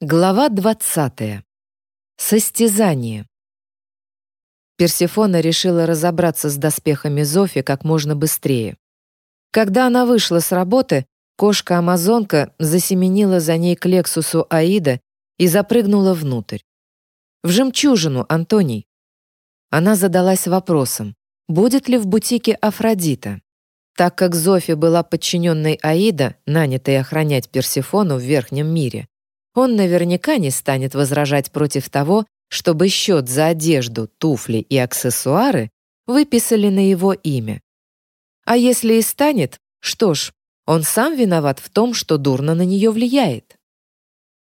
Глава 20. Состязание. Персефона решила разобраться с доспехами Зофи как можно быстрее. Когда она вышла с работы, кошка-амазонка засеменила за ней к Лексусу Аида и запрыгнула внутрь. В жемчужину, Антоний. Она задалась вопросом, будет ли в бутике Афродита. Так как Зофи была подчиненной Аида, нанятой охранять Персефону в Верхнем мире, он наверняка не станет возражать против того, чтобы счет за одежду, туфли и аксессуары выписали на его имя. А если и станет, что ж, он сам виноват в том, что дурно на нее влияет.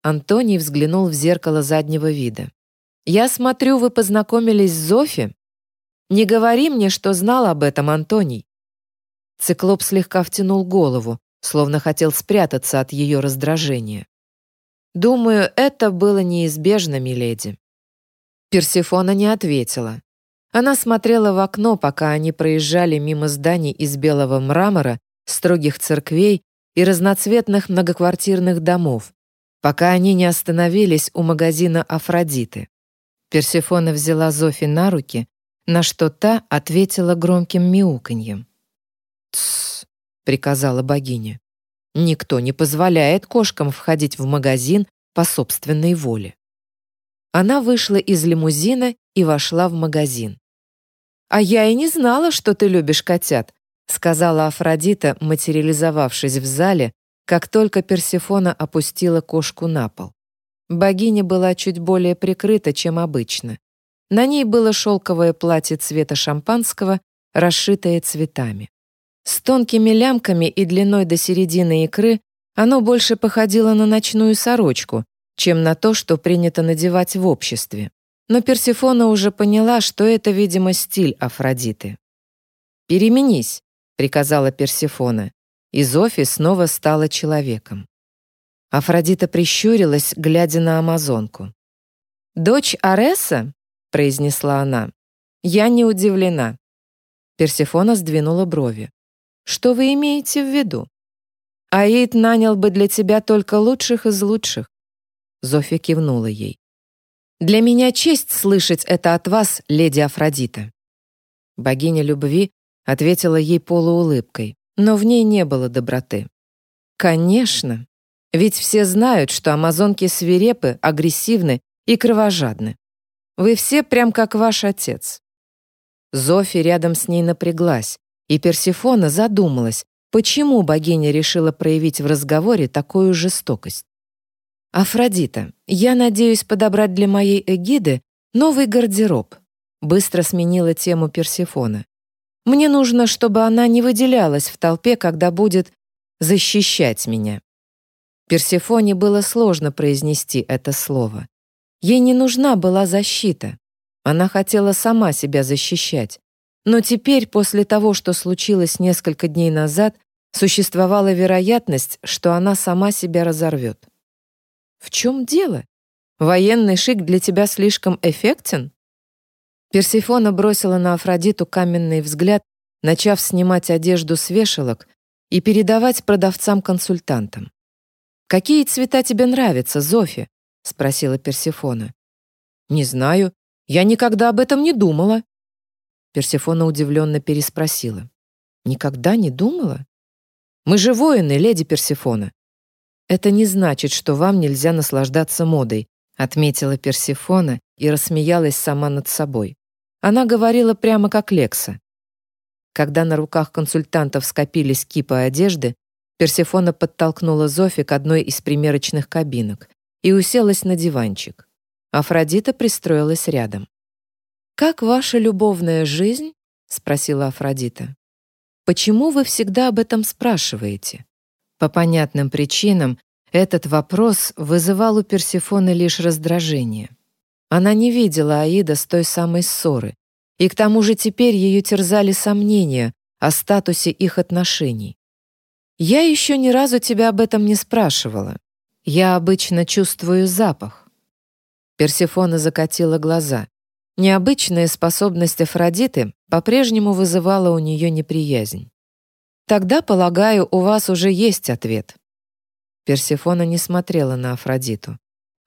Антоний взглянул в зеркало заднего вида. «Я смотрю, вы познакомились с Зофи? Не говори мне, что знал об этом, Антоний». Циклоп слегка втянул голову, словно хотел спрятаться от ее раздражения. Думаю, это было неизбежно, миледи. Персефона не ответила. Она смотрела в окно, пока они проезжали мимо зданий из белого мрамора, строгих церквей и разноцветных многоквартирных домов, пока они не остановились у магазина Афродиты. Персефона взяла Зофи на руки, на что та ответила громким мяуканьем. «Тссс», — приказала богиня. Никто не позволяет кошкам входить в магазин по собственной воле. Она вышла из лимузина и вошла в магазин. «А я и не знала, что ты любишь котят», сказала Афродита, материализовавшись в зале, как только Персефона опустила кошку на пол. Богиня была чуть более прикрыта, чем обычно. На ней было шелковое платье цвета шампанского, расшитое цветами. С тонкими лямками и длиной до середины икры оно больше походило на ночную сорочку, чем на то, что принято надевать в обществе. Но Персефона уже поняла, что это, видимо, стиль Афродиты. «Переменись», — приказала Персефона, и Зофи снова стала человеком. Афродита прищурилась, глядя на амазонку. «Дочь Ареса?» — произнесла она. «Я не удивлена». Персефона сдвинула брови. Что вы имеете в виду? Аид нанял бы для тебя только лучших из лучших. Зофия кивнула ей. Для меня честь слышать это от вас, леди Афродита. Богиня любви ответила ей полуулыбкой, но в ней не было доброты. Конечно, ведь все знают, что амазонки свирепы, агрессивны и кровожадны. Вы все прям как ваш отец. Зофи рядом с ней напряглась, и Персефона задумалась, почему богиня решила проявить в разговоре такую жестокость. «Афродита, я надеюсь подобрать для моей эгиды новый гардероб», быстро сменила тему Персефона. «Мне нужно, чтобы она не выделялась в толпе, когда будет защищать меня». Персефоне было сложно произнести это слово. Ей не нужна была защита. Она хотела сама себя защищать, но теперь, после того, что случилось несколько дней назад, существовала вероятность, что она сама себя разорвет. В чем дело? Военный шик для тебя слишком эффектен? Персефона бросила на Афродиту каменный взгляд, начав снимать одежду с вешалок и передавать продавцам-консультантам. «Какие цвета тебе нравятся, Зофи?» — спросила Персефона. «Не знаю. Я никогда об этом не думала», Персефона удивленно переспросила. «Никогда не думала?» «Мы же воины, леди Персефона». «Это не значит, что вам нельзя наслаждаться модой», отметила Персефона и рассмеялась сама над собой. Она говорила прямо как Лекса. Когда на руках консультантов скопились кипы одежды, Персефона подтолкнула Зофи к одной из примерочных кабинок и уселась на диванчик. Афродита пристроилась рядом. «Как ваша любовная жизнь?» — спросила Афродита. «Почему вы всегда об этом спрашиваете?» По понятным причинам этот вопрос вызывал у Персефоны лишь раздражение. Она не видела Аида с той самой ссоры, и к тому же теперь ее терзали сомнения о статусе их отношений. «Я еще ни разу тебя об этом не спрашивала. Я обычно чувствую запах». Персефона закатила глаза. Необычная способность Афродиты по-прежнему вызывала у нее неприязнь. «Тогда, полагаю, у вас уже есть ответ». Персефона не смотрела на Афродиту.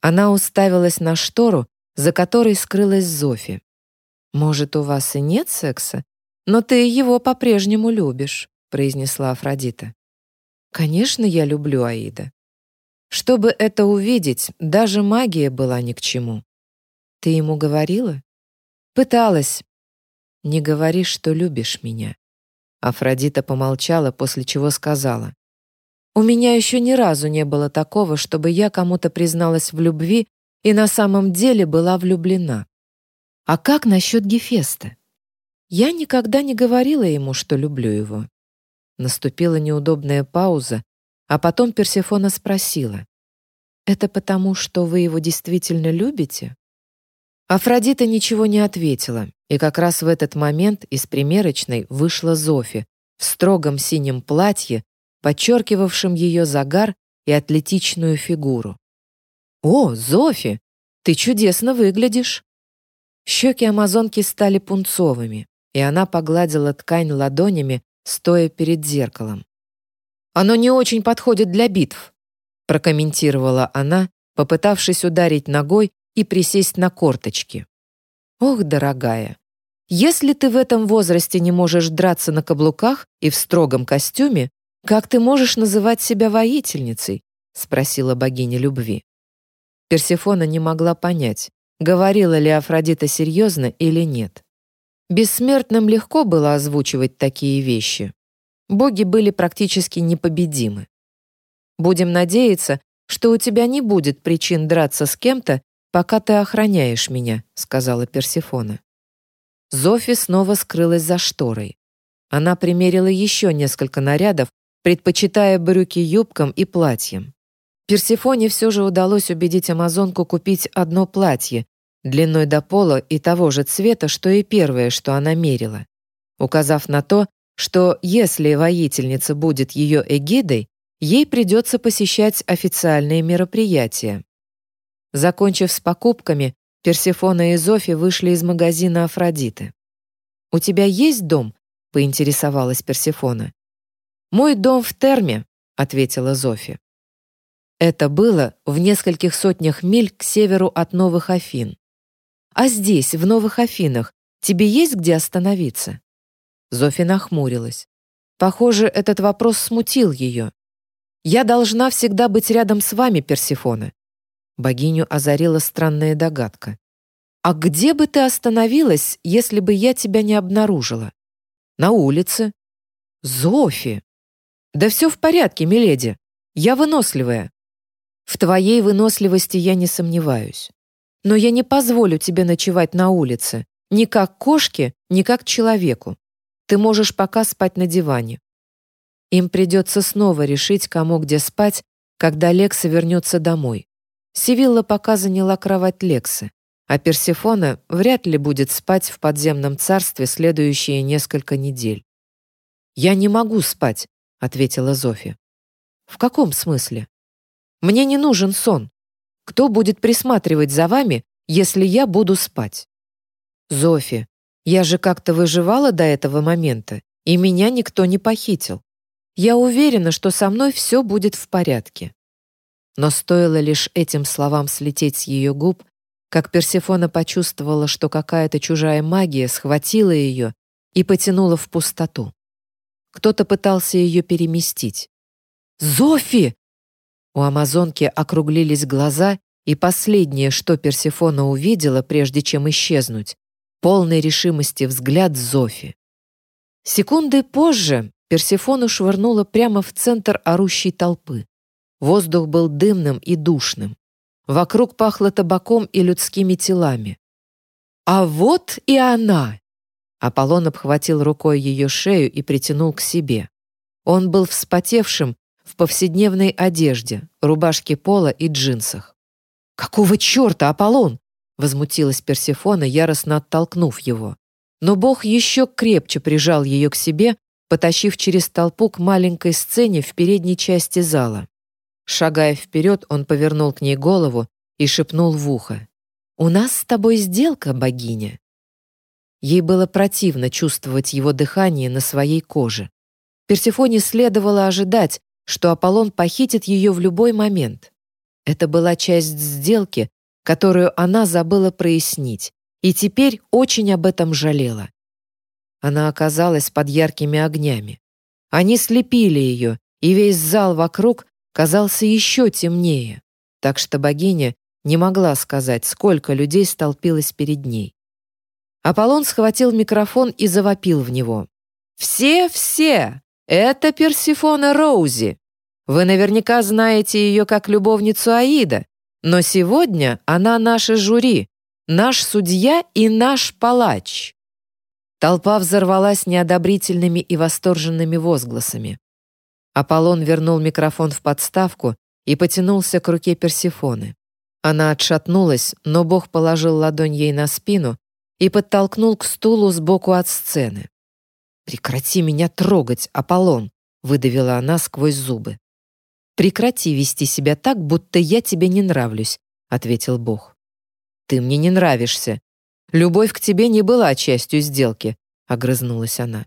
Она уставилась на штору, за которой скрылась Зофи. «Может, у вас и нет секса, но ты его по-прежнему любишь», произнесла Афродита. «Конечно, я люблю Аида. Чтобы это увидеть, даже магия была ни к чему. Ты ему говорила? Пыталась. Не говори, что любишь меня. Афродита помолчала, после чего сказала. У меня еще ни разу не было такого, чтобы я кому-то призналась в любви и на самом деле была влюблена. А как насчет Гефеста? Я никогда не говорила ему, что люблю его. Наступила неудобная пауза, а потом Персефона спросила. «Это потому, что вы его действительно любите?» Афродита ничего не ответила, и как раз в этот момент из примерочной вышла Зофи в строгом синем платье, подчеркивавшем ее загар и атлетичную фигуру. «О, Зофи, ты чудесно выглядишь!» Щеки амазонки стали пунцовыми, и она погладила ткань ладонями, стоя перед зеркалом. «Оно не очень подходит для битв», прокомментировала она, попытавшись ударить ногой и присесть на корточки. «Ох, дорогая, если ты в этом возрасте не можешь драться на каблуках и в строгом костюме, как ты можешь называть себя воительницей?» спросила богиня любви. Персефона не могла понять, говорила ли Афродита серьезно или нет. Бессмертным легко было озвучивать такие вещи. Боги были практически непобедимы. Будем надеяться, что у тебя не будет причин драться с кем-то, пока ты охраняешь меня», — сказала Персефона. Зофи снова скрылась за шторой. Она примерила еще несколько нарядов, предпочитая брюки юбкам и платьям. Персефоне все же удалось убедить амазонку купить одно платье, длиной до пола и того же цвета, что и первое, что она мерила, указав на то, что если воительница будет ее эгидой, ей придется посещать официальные мероприятия. Закончив с покупками, Персефона и Зофи вышли из магазина Афродиты. «У тебя есть дом?» — поинтересовалась Персефона. «Мой дом в Терме», — ответила Зофи. Это было в нескольких сотнях миль к северу от Новых Афин. А здесь, в Новых Афинах, тебе есть где остановиться?» Зофи нахмурилась. Похоже, этот вопрос смутил ее. «Я должна всегда быть рядом с вами, Персифона». Богиню озарила странная догадка. «А где бы ты остановилась, если бы я тебя не обнаружила?» «На улице». «Зофи!» «Да все в порядке, миледи. Я выносливая». «В твоей выносливости я не сомневаюсь. Но я не позволю тебе ночевать на улице, ни как кошке, ни как человеку. Ты можешь пока спать на диване. Им придется снова решить, кому где спать, когда Лекса вернется домой. Сивилла пока заняла кровать Лексы, а Персефона вряд ли будет спать в подземном царстве следующие несколько недель. «Я не могу спать», — ответила Зофи. «В каком смысле?» «Мне не нужен сон. Кто будет присматривать за вами, если я буду спать? Зофи, я же как-то выживала до этого момента, и меня никто не похитил. Я уверена, что со мной все будет в порядке. Но стоило лишь этим словам слететь с ее губ, как Персефона почувствовала, что какая-то чужая магия схватила ее и потянула в пустоту. Кто-то пытался ее переместить. «Зофи!» У амазонки округлились глаза, и последнее, что Персефона увидела, прежде чем исчезнуть, полной решимости взгляд Зофи. Секунды позже Персефону швырнула прямо в центр орущей толпы. Воздух был дымным и душным. Вокруг пахло табаком и людскими телами. «А вот и она!» Аполлон обхватил рукой ее шею и притянул к себе. Он был вспотевшим в повседневной одежде, рубашке пола и джинсах. «Какого черта, Аполлон?» — возмутилась Персефона, яростно оттолкнув его. Но бог еще крепче прижал ее к себе, потащив через толпу к маленькой сцене в передней части зала. Шагая вперед, он повернул к ней голову и шепнул в ухо. «У нас с тобой сделка, богиня». Ей было противно чувствовать его дыхание на своей коже. Персефоне следовало ожидать, что Аполлон похитит ее в любой момент. Это была часть сделки, которую она забыла прояснить, и теперь очень об этом жалела. Она оказалась под яркими огнями. Они слепили ее, и весь зал вокруг казался еще темнее, так что богиня не могла сказать, сколько людей столпилось перед ней. Аполлон схватил микрофон и завопил в него. «Все-все! Это Персифона Роузи! Вы наверняка знаете ее как любовницу Аида, но сегодня она наше жюри, наш судья и наш палач». Толпа взорвалась неодобрительными и восторженными возгласами. Аполлон вернул микрофон в подставку и потянулся к руке Персифоны. Она отшатнулась, но Бог положил ладонь ей на спину и подтолкнул к стулу сбоку от сцены. «Прекрати меня трогать, Аполлон!» — выдавила она сквозь зубы. «Прекрати вести себя так, будто я тебе не нравлюсь», — ответил Бог. «Ты мне не нравишься. Любовь к тебе не была частью сделки», — огрызнулась она.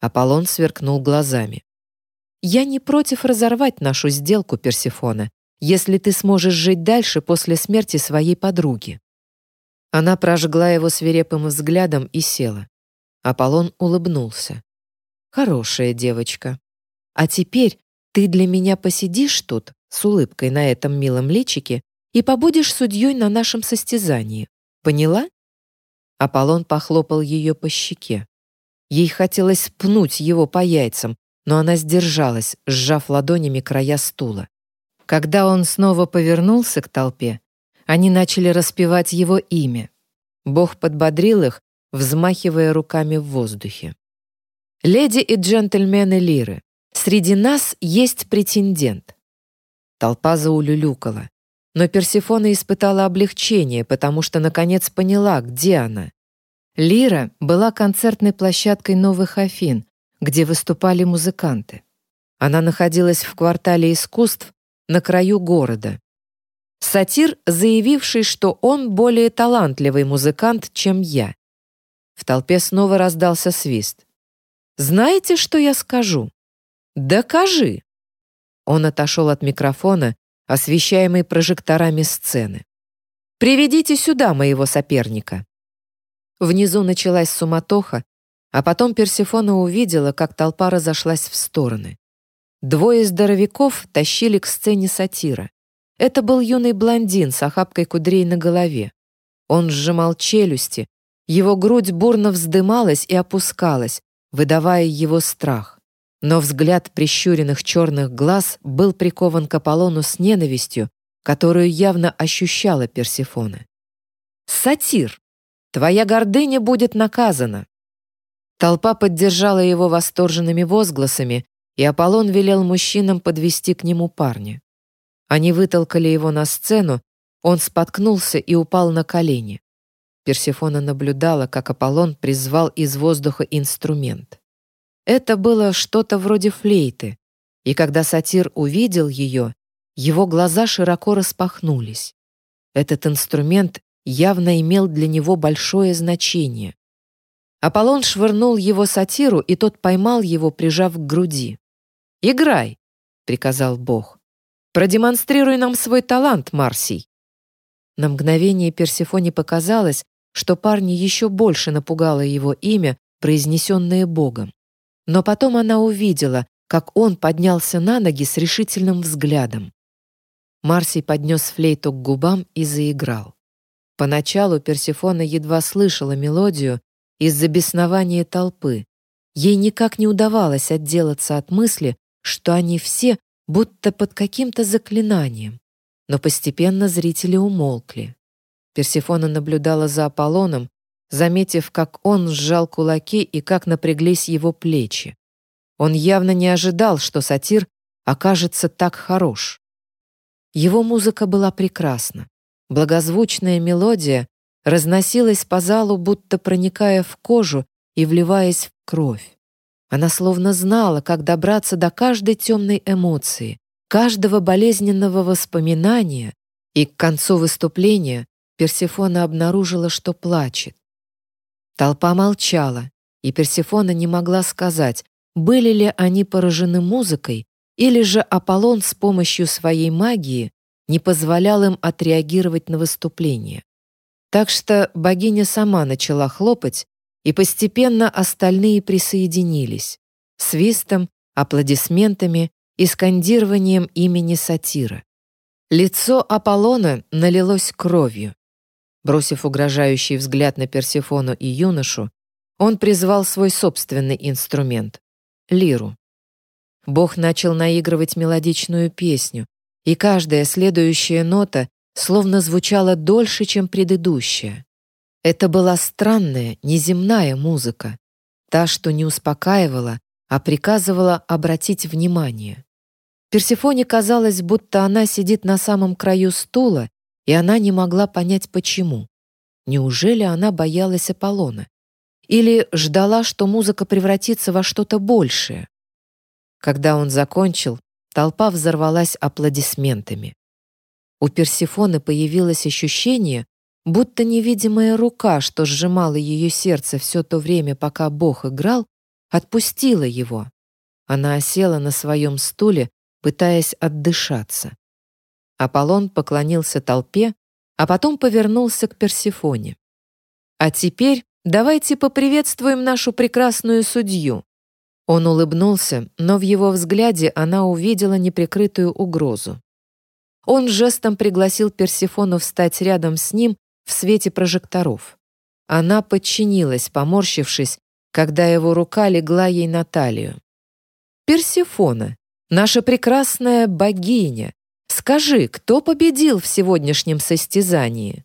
Аполлон сверкнул глазами. Я не против разорвать нашу сделку, Персефона, если ты сможешь жить дальше после смерти своей подруги». Она прожгла его свирепым взглядом и села. Аполлон улыбнулся. «Хорошая девочка. А теперь ты для меня посидишь тут с улыбкой на этом милом личике и побудешь судьей на нашем состязании. Поняла?» Аполлон похлопал ее по щеке. Ей хотелось пнуть его по яйцам, но она сдержалась, сжав ладонями края стула. Когда он снова повернулся к толпе, они начали распевать его имя. Бог подбодрил их, взмахивая руками в воздухе. «Леди и джентльмены Лиры, среди нас есть претендент». Толпа заулюлюкала. Но Персифона испытала облегчение, потому что наконец поняла, где она. Лира была концертной площадкой Новых Афин, где выступали музыканты. Она находилась в квартале искусств на краю города. Сатир, заявивший, что он более талантливый музыкант, чем я. В толпе снова раздался свист. «Знаете, что я скажу? Докажи!» Он отошел от микрофона, освещаемый прожекторами сцены. «Приведите сюда моего соперника». Внизу началась суматоха, а потом Персефона увидела, как толпа разошлась в стороны. Двое здоровяков тащили к сцене сатира. Это был юный блондин с охапкой кудрей на голове. Он сжимал челюсти, его грудь бурно вздымалась и опускалась, выдавая его страх. Но взгляд прищуренных черных глаз был прикован к Аполлону с ненавистью, которую явно ощущала Персефона. «Сатир, твоя гордыня будет наказана. Толпа поддержала его восторженными возгласами, и Аполлон велел мужчинам подвести к нему парня. Они вытолкали его на сцену, он споткнулся и упал на колени. Персефона наблюдала, как Аполлон призвал из воздуха инструмент. Это было что-то вроде флейты, и когда сатир увидел ее, его глаза широко распахнулись. Этот инструмент явно имел для него большое значение. Аполлон швырнул его сатиру, и тот поймал его, прижав к груди. «Играй!» — приказал Бог. «Продемонстрируй нам свой талант, Марсий!» На мгновение Персефоне показалось, что парни еще больше напугало его имя, произнесенное Богом. Но потом она увидела, как он поднялся на ноги с решительным взглядом. Марсий поднес флейту к губам и заиграл. Поначалу Персефона едва слышала мелодию, из-за беснования толпы. Ей никак не удавалось отделаться от мысли, что они все будто под каким-то заклинанием. Но постепенно зрители умолкли. Персефона наблюдала за Аполлоном, заметив, как он сжал кулаки и как напряглись его плечи. Он явно не ожидал, что сатир окажется так хорош. Его музыка была прекрасна. Благозвучная мелодия разносилась по залу, будто проникая в кожу и вливаясь в кровь. Она словно знала, как добраться до каждой темной эмоции, каждого болезненного воспоминания, и к концу выступления Персефона обнаружила, что плачет. Толпа молчала, и Персефона не могла сказать, были ли они поражены музыкой, или же Аполлон с помощью своей магии не позволял им отреагировать на выступление. Так что богиня сама начала хлопать, и постепенно остальные присоединились свистом, аплодисментами и скандированием имени сатира. Лицо Аполлона налилось кровью. Бросив угрожающий взгляд на Персефону и юношу, он призвал свой собственный инструмент — лиру. Бог начал наигрывать мелодичную песню, и каждая следующая нота словно звучала дольше, чем предыдущая. Это была странная, неземная музыка, та, что не успокаивала, а приказывала обратить внимание. Персефоне казалось, будто она сидит на самом краю стула, и она не могла понять, почему. Неужели она боялась Аполлона? Или ждала, что музыка превратится во что-то большее? Когда он закончил, толпа взорвалась аплодисментами. У Персефоны появилось ощущение, будто невидимая рука, что сжимала ее сердце все то время, пока Бог играл, отпустила его. Она осела на своем стуле, пытаясь отдышаться. Аполлон поклонился толпе, а потом повернулся к Персефоне. «А теперь давайте поприветствуем нашу прекрасную судью». Он улыбнулся, но в его взгляде она увидела неприкрытую угрозу. Он жестом пригласил Персефону встать рядом с ним в свете прожекторов. Она подчинилась, поморщившись, когда его рука легла ей на талию. «Персефона, наша прекрасная богиня, скажи, кто победил в сегодняшнем состязании?»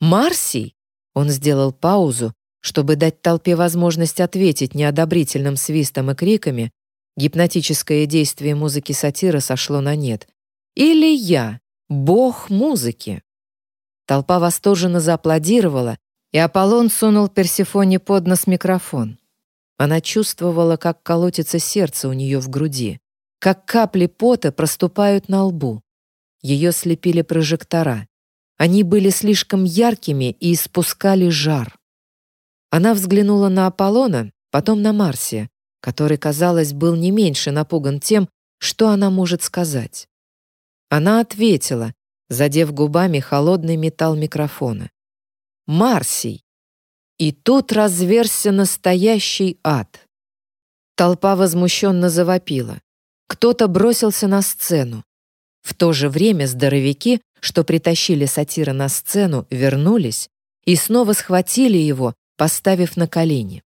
«Марсий?» Он сделал паузу, чтобы дать толпе возможность ответить неодобрительным свистом и криками. Гипнотическое действие музыки сатира сошло на нет. «Или я, бог музыки?» Толпа восторженно зааплодировала, и Аполлон сунул Персефоне под нос микрофон. Она чувствовала, как колотится сердце у нее в груди, как капли пота проступают на лбу. Ее слепили прожектора. Они были слишком яркими и испускали жар. Она взглянула на Аполлона, потом на Марсия, который, казалось, был не меньше напуган тем, что она может сказать. Она ответила, задев губами холодный металл микрофона. Марсий. И тут разверся настоящий ад. Толпа возмущенно завопила. Кто-то бросился на сцену. В то же время здоровяки, что притащили сатира на сцену, вернулись и снова схватили его, поставив на колени.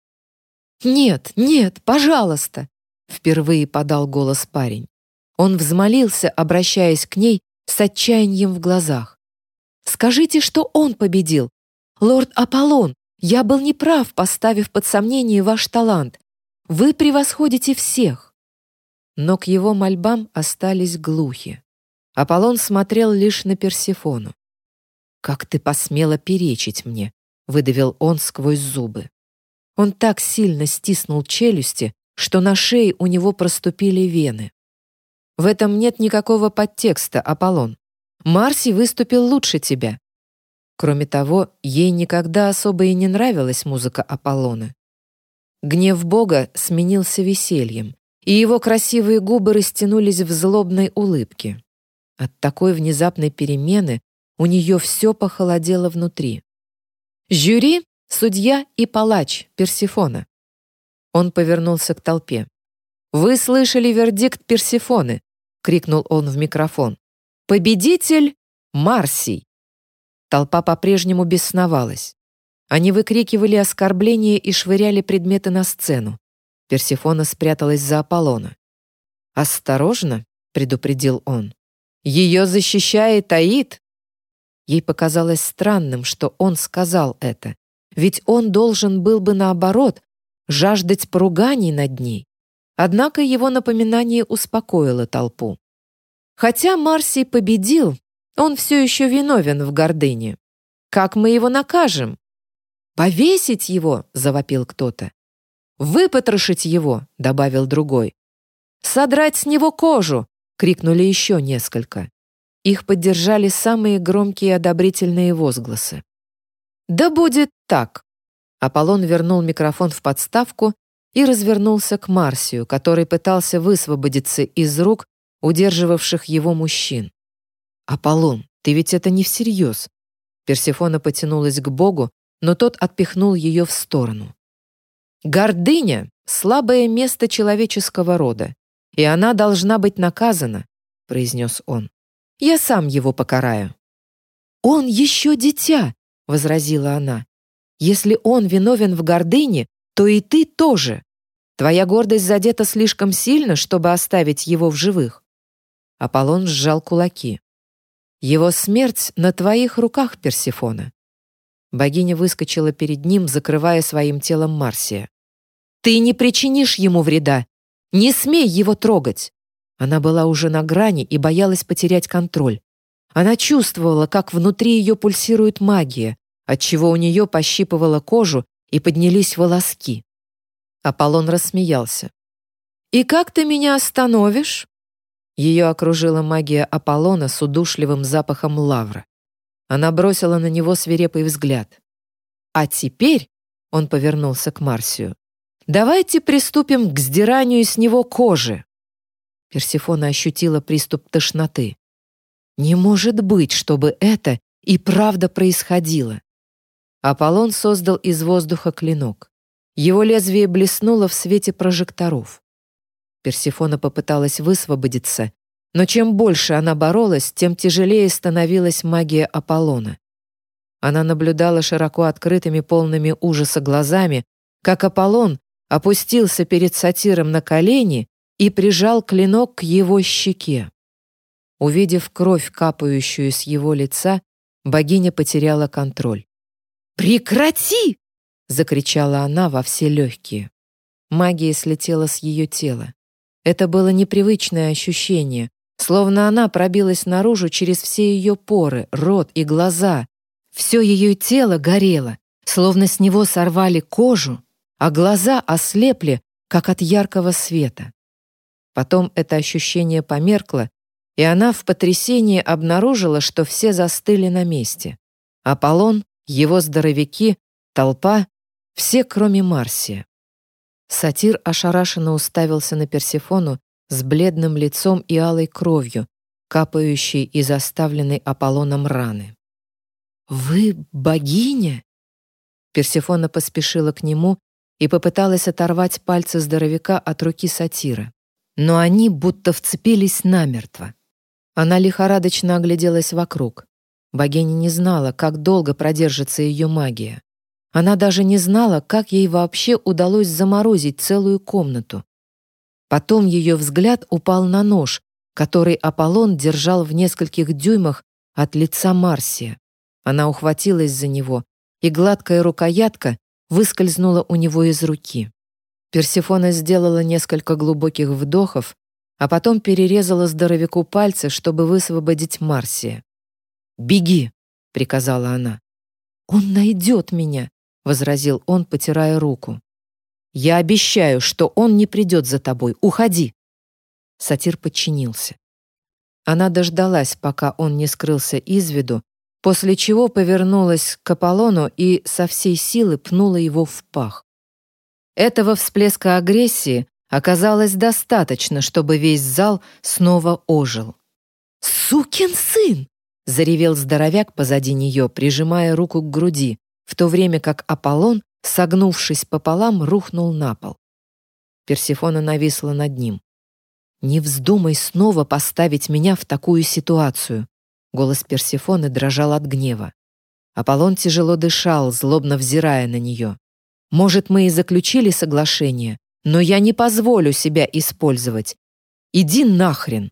«Нет, нет, пожалуйста!» — впервые подал голос парень. Он взмолился, обращаясь к ней с отчаянием в глазах. «Скажите, что он победил, «Лорд Аполлон, я был неправ, поставив под сомнение ваш талант. Вы превосходите всех». Но к его мольбам остались глухи. Аполлон смотрел лишь на Персефону. «Как ты посмела перечить мне?» — выдавил он сквозь зубы. Он так сильно стиснул челюсти, что на шее у него проступили вены. В этом нет никакого подтекста, Аполлон. Марси выступил лучше тебя. Кроме того, ей никогда особо и не нравилась музыка Аполлона. Гнев Бога сменился весельем, и его красивые губы растянулись в злобной улыбке. От такой внезапной перемены у нее все похолодело внутри. «Жюри, судья и палач Персифона». Он повернулся к толпе. «Вы слышали вердикт Персифоны?» — крикнул он в микрофон. «Победитель — Марсий!» Толпа по-прежнему бесновалась. Они выкрикивали оскорбления и швыряли предметы на сцену. Персефона спряталась за Аполлона. «Осторожно», — предупредил он. «Ее защищает Аид!» Ей показалось странным, что он сказал это, ведь он должен был бы, наоборот, жаждать поруганий над ней. Однако его напоминание успокоило толпу. Хотя Марсий победил, он все еще виновен в гордыне. Как мы его накажем? Повесить его, завопил кто-то. Выпотрошить его, добавил другой. Содрать с него кожу, крикнули еще несколько. Их поддержали самые громкие одобрительные возгласы. «Да будет так!» Аполлон вернул микрофон в подставку и развернулся к Марсию, который пытался высвободиться из рук удерживавших его мужчин. «Аполлон, ты ведь это не всерьез!» Персефона потянулась к Богу, но тот отпихнул ее в сторону. «Гордыня — слабое место человеческого рода, и она должна быть наказана», — произнес он. «Я сам его покараю». «Он еще дитя», — возразила она. «Если он виновен в гордыне, то и ты тоже. Твоя гордость задета слишком сильно, чтобы оставить его в живых». Аполлон сжал кулаки. «Его смерть на твоих руках, Персифона». Богиня выскочила перед ним, закрывая своим телом Марсия. «Ты не причинишь ему вреда! Не смей его трогать!» Она была уже на грани и боялась потерять контроль. Она чувствовала, как внутри ее пульсирует магия, отчего у нее пощипывала кожу и поднялись волоски. Аполлон рассмеялся. «И как ты меня остановишь?» Ее окружила магия Аполлона с удушливым запахом лавра. Она бросила на него свирепый взгляд. «А теперь», — он повернулся к Марсию, «давайте приступим к сдиранию с него кожи». Персифона ощутила приступ тошноты. Не может быть, чтобы это и правда происходило. Аполлон создал из воздуха клинок. Его лезвие блеснуло в свете прожекторов. Персифона попыталась высвободиться, но чем больше она боролась, тем тяжелее становилась магия Аполлона. Она наблюдала широко открытыми, полными ужаса глазами, как Аполлон опустился перед сатиром на колени и прижал клинок к его щеке. Увидев кровь, капающую с его лица, богиня потеряла контроль. «Прекрати!» — закричала она во все легкие. Магия слетела с ее тела. Это было непривычное ощущение, словно она пробилась наружу через все ее поры, рот и глаза. Все ее тело горело, словно с него сорвали кожу, а глаза ослепли, как от яркого света. Потом это ощущение померкло, и она в потрясении обнаружила, что все застыли на месте. Аполлон, его здоровяки, толпа — все, кроме Марсия. Сатир ошарашенно уставился на Персефону с бледным лицом и алой кровью, капающей из оставленной Аполлоном раны. «Вы богиня?» Персефона поспешила к нему и попыталась оторвать пальцы здоровяка от руки сатира. Но они будто вцепились намертво. Она лихорадочно огляделась вокруг. Богиня не знала, как долго продержится ее магия. Она даже не знала, как ей вообще удалось заморозить целую комнату. Потом ее взгляд упал на нож, который Аполлон держал в нескольких дюймах от лица Марсия. Она ухватилась за него, и гладкая рукоятка выскользнула у него из руки. Персефона сделала несколько глубоких вдохов а потом перерезала здоровяку пальцы, чтобы высвободить Марсия. «Беги!» — приказала она. «Он найдет меня!» — возразил он, потирая руку. «Я обещаю, что он не придет за тобой. Уходи!» Сатир подчинился. Она дождалась, пока он не скрылся из виду, после чего повернулась к Аполлону и со всей силы пнула его в пах. Этого всплеска агрессии оказалось достаточно, чтобы весь зал снова ожил. «Сукин сын!» — заревел здоровяк позади нее, прижимая руку к груди, в то время как Аполлон, согнувшись пополам, рухнул на пол. Персифона нависла над ним. «Не вздумай снова поставить меня в такую ситуацию!» Голос Персифоны дрожал от гнева. Аполлон тяжело дышал, злобно взирая на нее. «Может, мы и заключили соглашение, но я не позволю себя использовать. Иди нахрен!»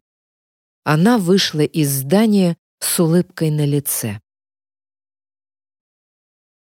Она вышла из здания с улыбкой на лице.